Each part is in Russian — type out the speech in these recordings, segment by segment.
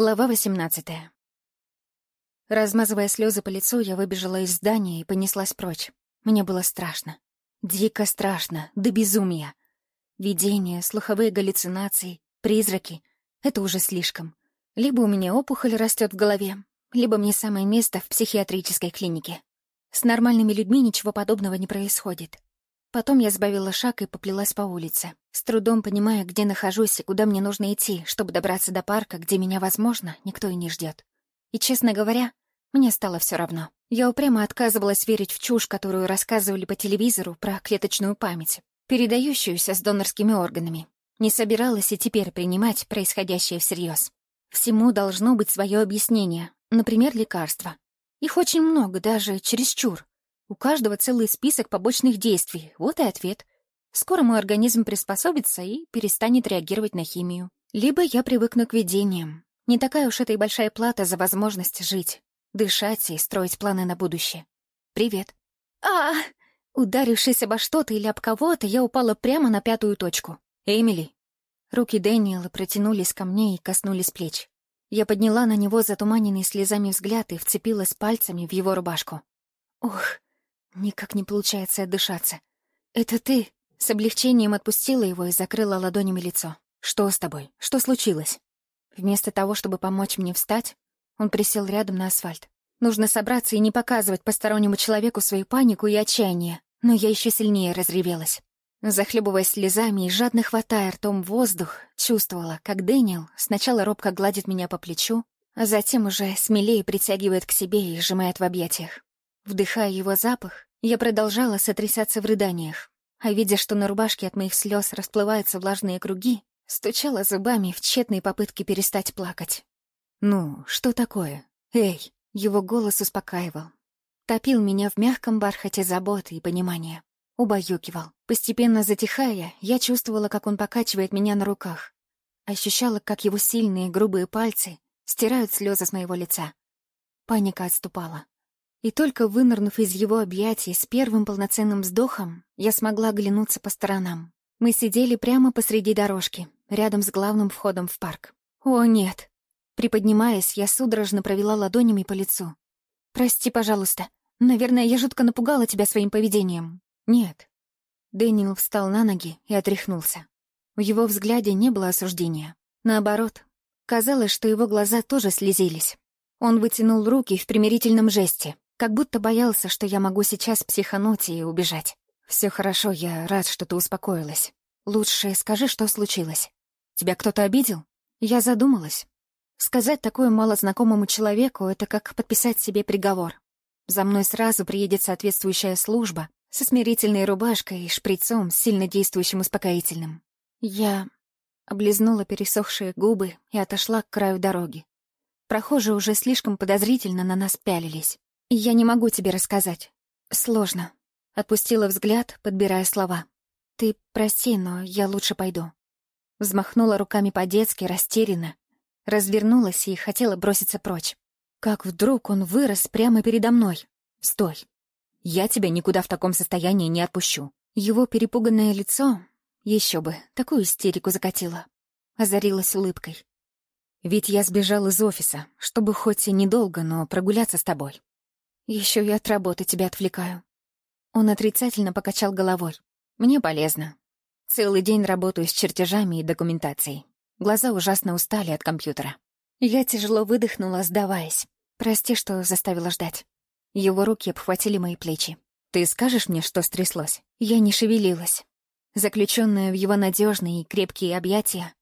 Глава 18 Размазывая слезы по лицу, я выбежала из здания и понеслась прочь. Мне было страшно. Дико страшно, до безумия. Видения, слуховые галлюцинации, призраки — это уже слишком. Либо у меня опухоль растет в голове, либо мне самое место в психиатрической клинике. С нормальными людьми ничего подобного не происходит. Потом я сбавила шаг и поплелась по улице, с трудом понимая, где нахожусь и куда мне нужно идти, чтобы добраться до парка, где меня, возможно, никто и не ждет. И, честно говоря, мне стало все равно. Я упрямо отказывалась верить в чушь, которую рассказывали по телевизору про клеточную память, передающуюся с донорскими органами. Не собиралась и теперь принимать происходящее всерьез. Всему должно быть свое объяснение, например, лекарства. Их очень много, даже чересчур. У каждого целый список побочных действий. Вот и ответ. Скоро мой организм приспособится и перестанет реагировать на химию. Либо я привыкну к видениям. Не такая уж это и большая плата за возможность жить, дышать и строить планы на будущее. Привет. а Ударившись обо что-то или об кого-то, я упала прямо на пятую точку. «Эмили!» Руки Дэниела протянулись ко мне и коснулись плеч. Я подняла на него затуманенный слезами взгляд и вцепилась пальцами в его рубашку. Ох, Никак не получается отдышаться. «Это ты?» С облегчением отпустила его и закрыла ладонями лицо. «Что с тобой? Что случилось?» Вместо того, чтобы помочь мне встать, он присел рядом на асфальт. Нужно собраться и не показывать постороннему человеку свою панику и отчаяние. Но я еще сильнее разревелась. Захлебываясь слезами и жадно хватая ртом воздух, чувствовала, как Дэниел сначала робко гладит меня по плечу, а затем уже смелее притягивает к себе и сжимает в объятиях. Вдыхая его запах, я продолжала сотрясаться в рыданиях, а видя, что на рубашке от моих слез расплываются влажные круги, стучала зубами в тщетной попытке перестать плакать. «Ну, что такое? Эй!» Его голос успокаивал. Топил меня в мягком бархате заботы и понимания. Убаюкивал. Постепенно затихая, я чувствовала, как он покачивает меня на руках. Ощущала, как его сильные грубые пальцы стирают слезы с моего лица. Паника отступала. И только вынырнув из его объятий с первым полноценным вздохом, я смогла оглянуться по сторонам. Мы сидели прямо посреди дорожки, рядом с главным входом в парк. «О, нет!» Приподнимаясь, я судорожно провела ладонями по лицу. «Прости, пожалуйста. Наверное, я жутко напугала тебя своим поведением». «Нет». Дэниел встал на ноги и отряхнулся. В его взгляде не было осуждения. Наоборот, казалось, что его глаза тоже слезились. Он вытянул руки в примирительном жесте, как будто боялся, что я могу сейчас психануть и убежать. Все хорошо, я рад, что ты успокоилась. Лучше скажи, что случилось. Тебя кто-то обидел? Я задумалась. Сказать такое малознакомому человеку — это как подписать себе приговор. За мной сразу приедет соответствующая служба со смирительной рубашкой и шприцом с сильно действующим успокоительным. Я облизнула пересохшие губы и отошла к краю дороги. Прохожие уже слишком подозрительно на нас пялились. «Я не могу тебе рассказать. Сложно». Отпустила взгляд, подбирая слова. «Ты прости, но я лучше пойду». Взмахнула руками по-детски, растерянно. Развернулась и хотела броситься прочь. Как вдруг он вырос прямо передо мной. «Стой! Я тебя никуда в таком состоянии не отпущу». Его перепуганное лицо, еще бы, такую истерику закатило, озарилась улыбкой. «Ведь я сбежал из офиса, чтобы хоть и недолго, но прогуляться с тобой. Еще и от работы тебя отвлекаю». Он отрицательно покачал головой. «Мне полезно. Целый день работаю с чертежами и документацией. Глаза ужасно устали от компьютера». Я тяжело выдохнула, сдаваясь. «Прости, что заставила ждать». Его руки обхватили мои плечи. «Ты скажешь мне, что стряслось?» Я не шевелилась. Заключенная в его надежные и крепкие объятия,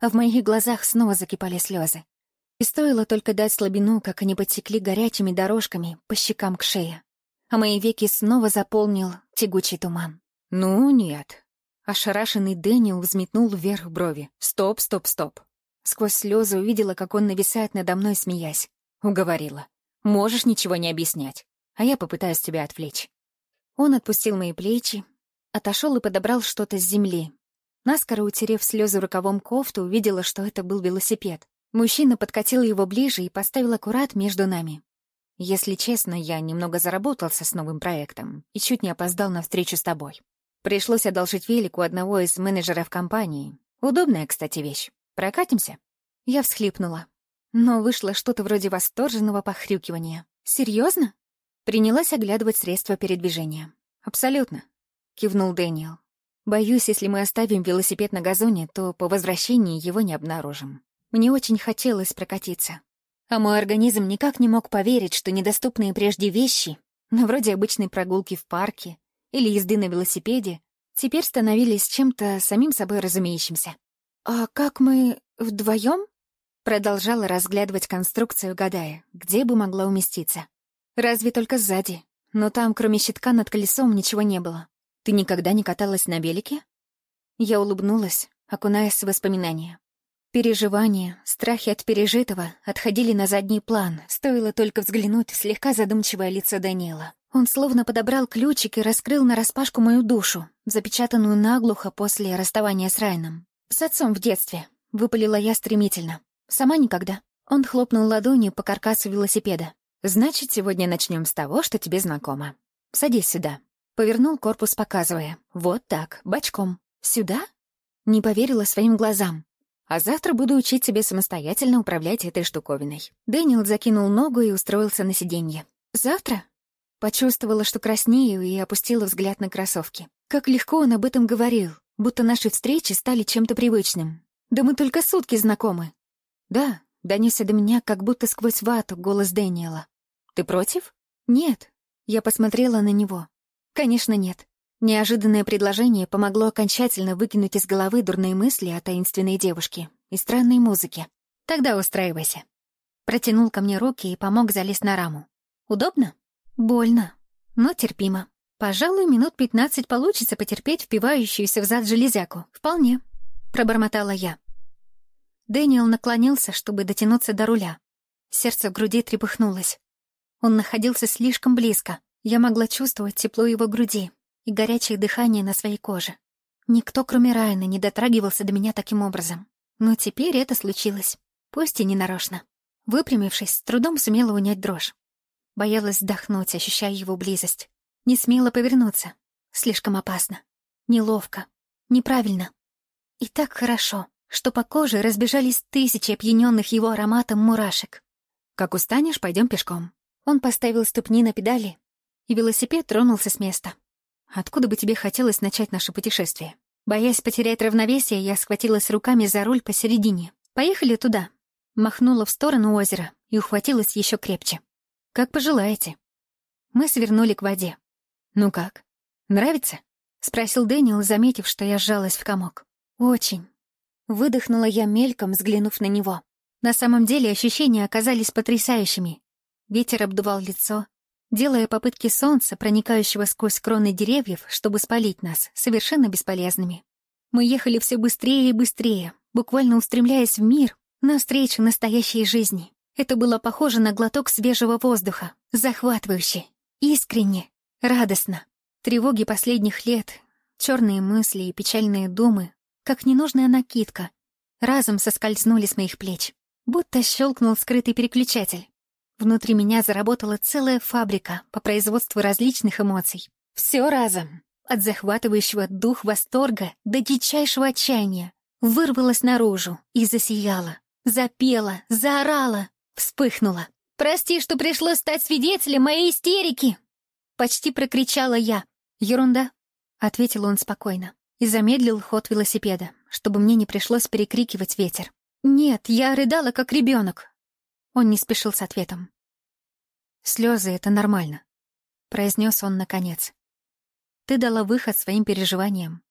а в моих глазах снова закипали слезы. Стоило только дать слабину, как они потекли горячими дорожками по щекам к шее. А мои веки снова заполнил тягучий туман. «Ну, нет». Ошарашенный Дэниел взметнул вверх брови. «Стоп, стоп, стоп». Сквозь слезы увидела, как он нависает надо мной, смеясь. Уговорила. «Можешь ничего не объяснять, а я попытаюсь тебя отвлечь». Он отпустил мои плечи, отошел и подобрал что-то с земли. Наскоро утерев слезы рукавом кофту, увидела, что это был велосипед. Мужчина подкатил его ближе и поставил аккурат между нами. Если честно, я немного заработался с новым проектом и чуть не опоздал на встречу с тобой. Пришлось одолжить велик у одного из менеджеров компании. Удобная, кстати, вещь. Прокатимся?» Я всхлипнула. но вышло что-то вроде восторженного похрюкивания. «Серьезно?» Принялась оглядывать средства передвижения. «Абсолютно», — кивнул Дэниел. «Боюсь, если мы оставим велосипед на газоне, то по возвращении его не обнаружим. Мне очень хотелось прокатиться. А мой организм никак не мог поверить, что недоступные прежде вещи, ну, вроде обычной прогулки в парке или езды на велосипеде, теперь становились чем-то самим собой разумеющимся. «А как мы вдвоем? Продолжала разглядывать конструкцию, гадая, где бы могла уместиться. Разве только сзади. Но там, кроме щитка над колесом, ничего не было. Ты никогда не каталась на велике? Я улыбнулась, окунаясь в воспоминания. Переживания, страхи от пережитого отходили на задний план, стоило только взглянуть в слегка задумчивое лицо Даниэла. Он словно подобрал ключик и раскрыл нараспашку мою душу, запечатанную наглухо после расставания с Райном. С отцом в детстве. Выпалила я стремительно. Сама никогда. Он хлопнул ладонью по каркасу велосипеда. «Значит, сегодня начнем с того, что тебе знакомо. Садись сюда». Повернул корпус, показывая. «Вот так, бочком. Сюда?» Не поверила своим глазам. «А завтра буду учить тебе самостоятельно управлять этой штуковиной». Дэниел закинул ногу и устроился на сиденье. «Завтра?» Почувствовала, что краснею, и опустила взгляд на кроссовки. Как легко он об этом говорил, будто наши встречи стали чем-то привычным. Да мы только сутки знакомы. «Да», — донесся до меня, как будто сквозь вату, голос Дэниела. «Ты против?» «Нет». Я посмотрела на него. «Конечно, нет». Неожиданное предложение помогло окончательно выкинуть из головы дурные мысли о таинственной девушке и странной музыке. «Тогда устраивайся». Протянул ко мне руки и помог залезть на раму. «Удобно?» «Больно, но терпимо. Пожалуй, минут пятнадцать получится потерпеть впивающуюся в зад железяку. Вполне», — пробормотала я. Дэниел наклонился, чтобы дотянуться до руля. Сердце в груди трепыхнулось. Он находился слишком близко. Я могла чувствовать тепло его груди и горячее дыхание на своей коже. Никто, кроме Райана, не дотрагивался до меня таким образом. Но теперь это случилось, пусть и ненарочно. Выпрямившись, с трудом сумела унять дрожь. Боялась вдохнуть, ощущая его близость. Не смела повернуться. Слишком опасно. Неловко. Неправильно. И так хорошо что по коже разбежались тысячи опьяненных его ароматом мурашек. «Как устанешь, пойдем пешком». Он поставил ступни на педали, и велосипед тронулся с места. «Откуда бы тебе хотелось начать наше путешествие?» Боясь потерять равновесие, я схватилась руками за руль посередине. «Поехали туда». Махнула в сторону озера и ухватилась еще крепче. «Как пожелаете». Мы свернули к воде. «Ну как? Нравится?» — спросил Дэниел, заметив, что я сжалась в комок. «Очень». Выдохнула я мельком, взглянув на него. На самом деле ощущения оказались потрясающими. Ветер обдувал лицо, делая попытки солнца, проникающего сквозь кроны деревьев, чтобы спалить нас, совершенно бесполезными. Мы ехали все быстрее и быстрее, буквально устремляясь в мир, навстречу настоящей жизни. Это было похоже на глоток свежего воздуха, захватывающе, искренне, радостно. Тревоги последних лет, черные мысли и печальные думы как ненужная накидка, разом соскользнули с моих плеч, будто щелкнул скрытый переключатель. Внутри меня заработала целая фабрика по производству различных эмоций. Все разом, от захватывающего дух восторга до дичайшего отчаяния, вырвалась наружу и засияла, запела, заорала, вспыхнула. «Прости, что пришлось стать свидетелем моей истерики!» Почти прокричала я. «Ерунда», — ответил он спокойно и замедлил ход велосипеда, чтобы мне не пришлось перекрикивать ветер. «Нет, я рыдала, как ребенок. Он не спешил с ответом. Слезы — это нормально», — произнес он наконец. «Ты дала выход своим переживаниям.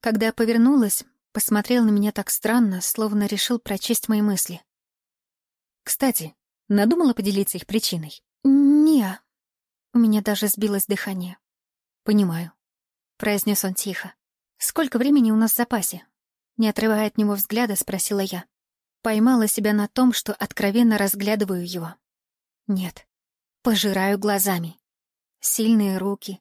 Когда я повернулась, посмотрел на меня так странно, словно решил прочесть мои мысли. Кстати, надумала поделиться их причиной? не У меня даже сбилось дыхание. «Понимаю», — произнес он тихо. «Сколько времени у нас в запасе?» Не отрывая от него взгляда, спросила я. Поймала себя на том, что откровенно разглядываю его. Нет. Пожираю глазами. Сильные руки,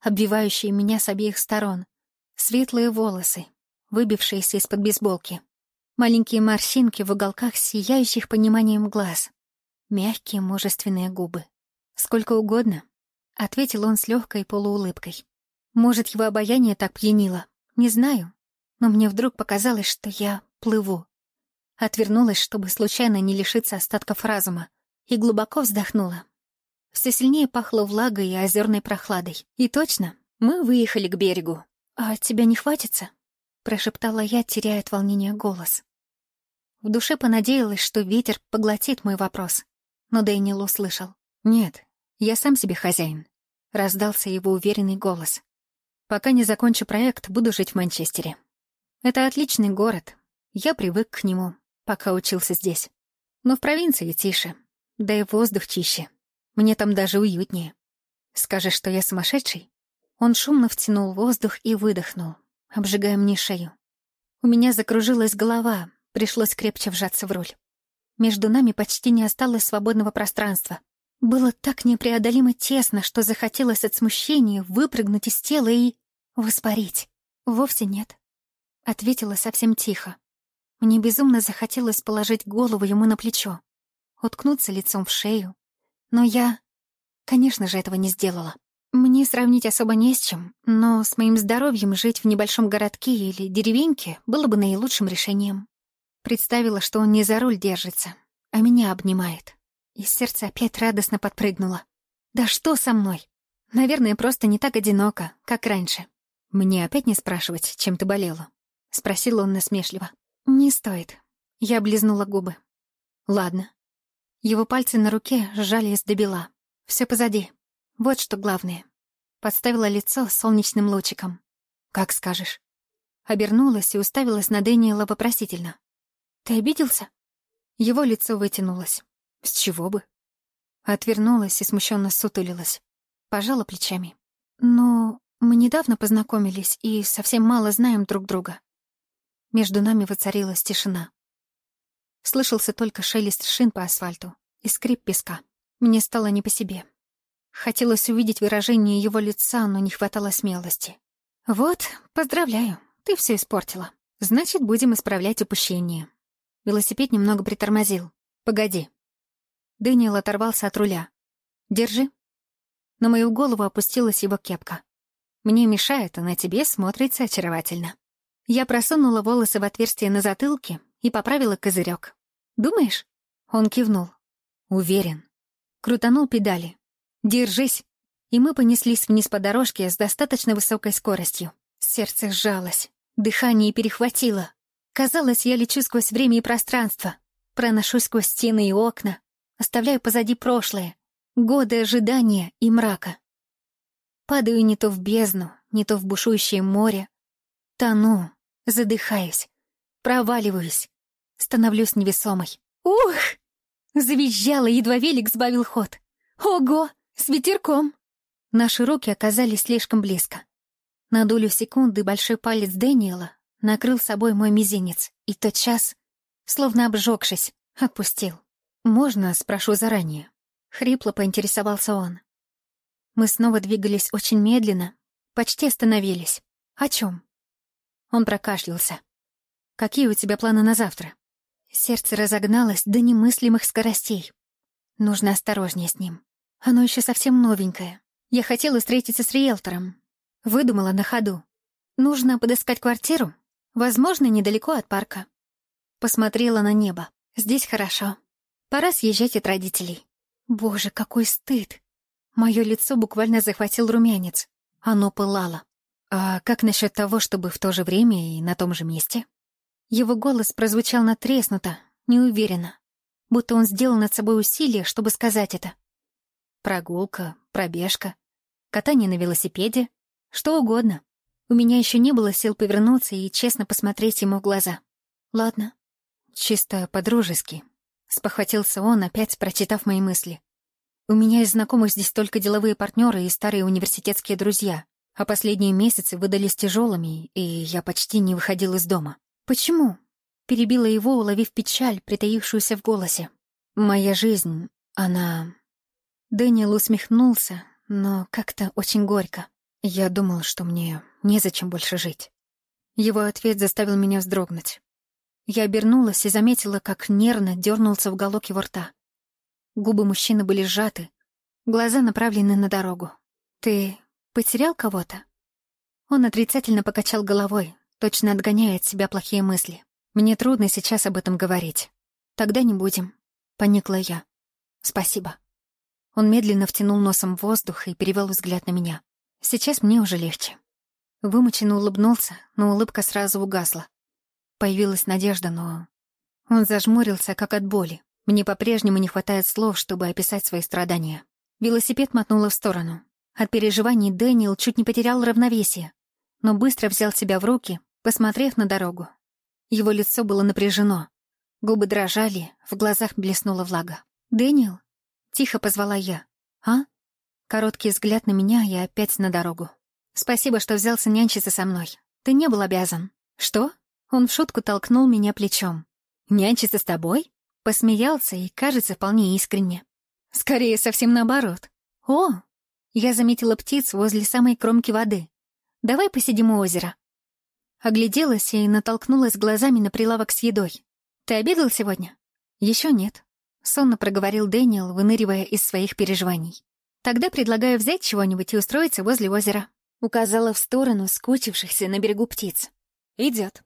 обвивающие меня с обеих сторон. Светлые волосы, выбившиеся из-под бейсболки. Маленькие морщинки в уголках сияющих пониманием глаз. Мягкие мужественные губы. «Сколько угодно», — ответил он с легкой полуулыбкой. Может, его обаяние так пьянило, не знаю, но мне вдруг показалось, что я плыву. Отвернулась, чтобы случайно не лишиться остатков разума, и глубоко вздохнула. Все сильнее пахло влагой и озерной прохладой. И точно, мы выехали к берегу. «А тебя не хватится?» — прошептала я, теряя от волнения голос. В душе понадеялась, что ветер поглотит мой вопрос. Но Дэниел услышал. «Нет, я сам себе хозяин», — раздался его уверенный голос. «Пока не закончу проект, буду жить в Манчестере. Это отличный город. Я привык к нему, пока учился здесь. Но в провинции тише, да и воздух чище. Мне там даже уютнее. Скажешь, что я сумасшедший?» Он шумно втянул воздух и выдохнул, обжигая мне шею. У меня закружилась голова, Пришлось крепче вжаться в руль. Между нами почти не осталось свободного пространства. Было так непреодолимо тесно, что захотелось от смущения выпрыгнуть из тела и... воспарить. Вовсе нет. Ответила совсем тихо. Мне безумно захотелось положить голову ему на плечо, уткнуться лицом в шею. Но я, конечно же, этого не сделала. Мне сравнить особо не с чем, но с моим здоровьем жить в небольшом городке или деревеньке было бы наилучшим решением. Представила, что он не за руль держится, а меня обнимает. И сердце опять радостно подпрыгнуло. «Да что со мной? Наверное, просто не так одиноко, как раньше». «Мне опять не спрашивать, чем ты болела?» — спросил он насмешливо. «Не стоит». Я облизнула губы. «Ладно». Его пальцы на руке сжались до бела. Все позади. Вот что главное. Подставила лицо солнечным лучиком. «Как скажешь». Обернулась и уставилась на Дэниела вопросительно. «Ты обиделся?» Его лицо вытянулось. «С чего бы?» Отвернулась и смущенно сутулилась. Пожала плечами. «Но мы недавно познакомились и совсем мало знаем друг друга». Между нами воцарилась тишина. Слышался только шелест шин по асфальту и скрип песка. Мне стало не по себе. Хотелось увидеть выражение его лица, но не хватало смелости. «Вот, поздравляю, ты все испортила. Значит, будем исправлять упущение. Велосипед немного притормозил. «Погоди». Дэниел оторвался от руля. «Держи». На мою голову опустилась его кепка. «Мне мешает, а на тебе смотрится очаровательно». Я просунула волосы в отверстие на затылке и поправила козырек. «Думаешь?» Он кивнул. «Уверен». Крутанул педали. «Держись!» И мы понеслись вниз по дорожке с достаточно высокой скоростью. Сердце сжалось, дыхание перехватило. Казалось, я лечу сквозь время и пространство, проношусь сквозь стены и окна, оставляю позади прошлое, годы ожидания и мрака. Падаю не то в бездну, не то в бушующее море. Тону, задыхаюсь, проваливаюсь, становлюсь невесомой. «Ух!» — завизжала, едва велик сбавил ход. «Ого! С ветерком!» Наши руки оказались слишком близко. На долю секунды большой палец Дэниела накрыл собой мой мизинец, и тотчас, словно обжегшись, отпустил. «Можно, спрошу заранее?» Хрипло поинтересовался он. Мы снова двигались очень медленно, почти остановились. О чем? Он прокашлялся. «Какие у тебя планы на завтра?» Сердце разогналось до немыслимых скоростей. Нужно осторожнее с ним. Оно еще совсем новенькое. Я хотела встретиться с риэлтором. Выдумала на ходу. Нужно подыскать квартиру, Возможно, недалеко от парка. Посмотрела на небо. Здесь хорошо. Пора съезжать от родителей. Боже, какой стыд! Мое лицо буквально захватил румянец. Оно пылало. А как насчет того, чтобы в то же время и на том же месте? Его голос прозвучал натреснуто, неуверенно, будто он сделал над собой усилие, чтобы сказать это. Прогулка, пробежка, катание на велосипеде, что угодно. У меня еще не было сил повернуться и честно посмотреть ему в глаза. «Ладно». «Чисто по-дружески», — спохватился он, опять прочитав мои мысли. «У меня из знакомых здесь только деловые партнеры и старые университетские друзья, а последние месяцы выдались тяжелыми, и я почти не выходил из дома». «Почему?» — перебила его, уловив печаль, притаившуюся в голосе. «Моя жизнь, она...» Дэниел усмехнулся, но как-то очень горько. Я думал, что мне Незачем больше жить. Его ответ заставил меня вздрогнуть. Я обернулась и заметила, как нервно дернулся в уголок его рта. Губы мужчины были сжаты, глаза направлены на дорогу. «Ты потерял кого-то?» Он отрицательно покачал головой, точно отгоняя от себя плохие мысли. Мне трудно сейчас об этом говорить. Тогда не будем. Поникла я. Спасибо. Он медленно втянул носом в воздух и перевел взгляд на меня. Сейчас мне уже легче. Вымученно улыбнулся, но улыбка сразу угасла. Появилась надежда, но... Он зажмурился, как от боли. Мне по-прежнему не хватает слов, чтобы описать свои страдания. Велосипед мотнуло в сторону. От переживаний Дэниел чуть не потерял равновесие, но быстро взял себя в руки, посмотрев на дорогу. Его лицо было напряжено. Губы дрожали, в глазах блеснула влага. «Дэниел?» — тихо позвала я. «А?» Короткий взгляд на меня и опять на дорогу. «Спасибо, что взялся нянчиться со мной. Ты не был обязан». «Что?» Он в шутку толкнул меня плечом. «Нянчиться с тобой?» Посмеялся и, кажется, вполне искренне. Скорее, совсем наоборот. «О!» Я заметила птиц возле самой кромки воды. «Давай посидим у озера». Огляделась и натолкнулась глазами на прилавок с едой. «Ты обедал сегодня?» «Еще нет», — сонно проговорил Дэниел, выныривая из своих переживаний. «Тогда предлагаю взять чего-нибудь и устроиться возле озера», — указала в сторону скучившихся на берегу птиц. «Идет».